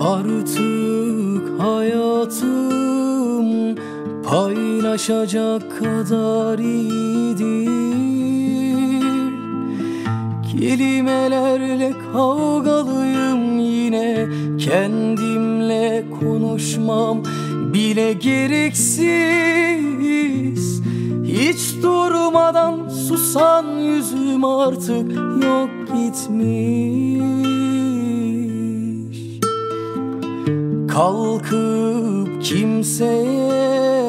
Artık hayatım paylaşacak kadar iyi değil Kelimelerle kavgalıyım yine Kendimle konuşmam bile gereksiz. Hiç durmadan susan yüzüm artık yok gitmiş Kalkıp kimseye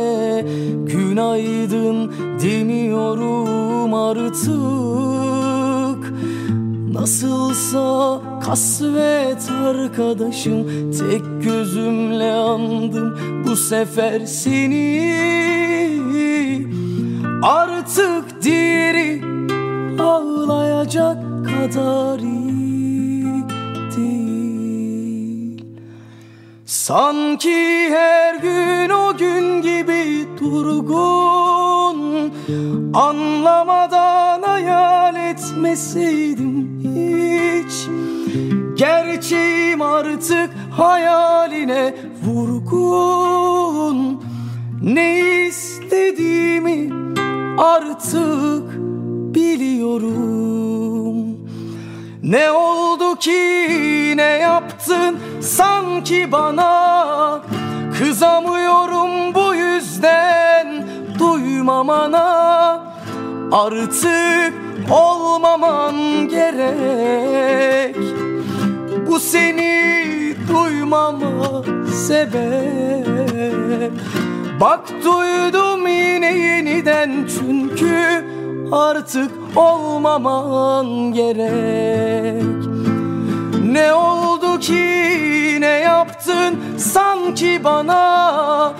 günaydın demiyorum artık. Nasılsa kasvet arkadaşım Tek gözümle andım bu sefer seni. Artık diğeri ağlayacak kadar iyi Sanki her gün o gün gibi durgun Anlamadan hayal etmeseydim hiç. Gerçeğim artık hayaline vurgun. Ne istediğimi artık biliyorum. Ne oldu ki ne yaptın sanki bana. Kızamıyorum bu yüzden duymamana. Artık olmaman gerek. Bu seni duymama sebep. Bak duydum yine yeniden çünkü artık olmaman gerek Ne oldu ki ne yaptın? Sanki bana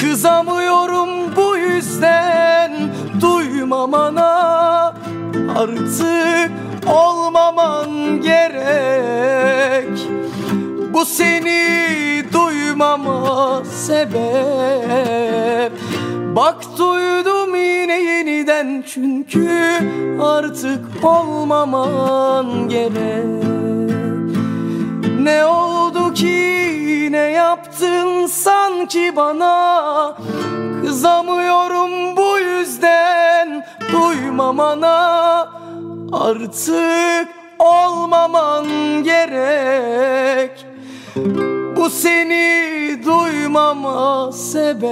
Kızamıyorum bu yüzden. Duymamana Artık olmaman gerek. Bu seni duymama sebep. Bak duydum yine yeniden. Çünkü artık olmaman gerek Ne oldu ki ne yaptın sanki bana? Kızamıyorum bu yüzden duymamana. Artık olmaman gerek. Bu seni duymama sebep.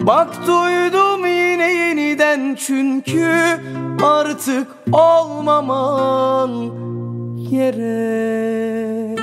Bak duydum yine yeniden çünkü artık olmaman gerek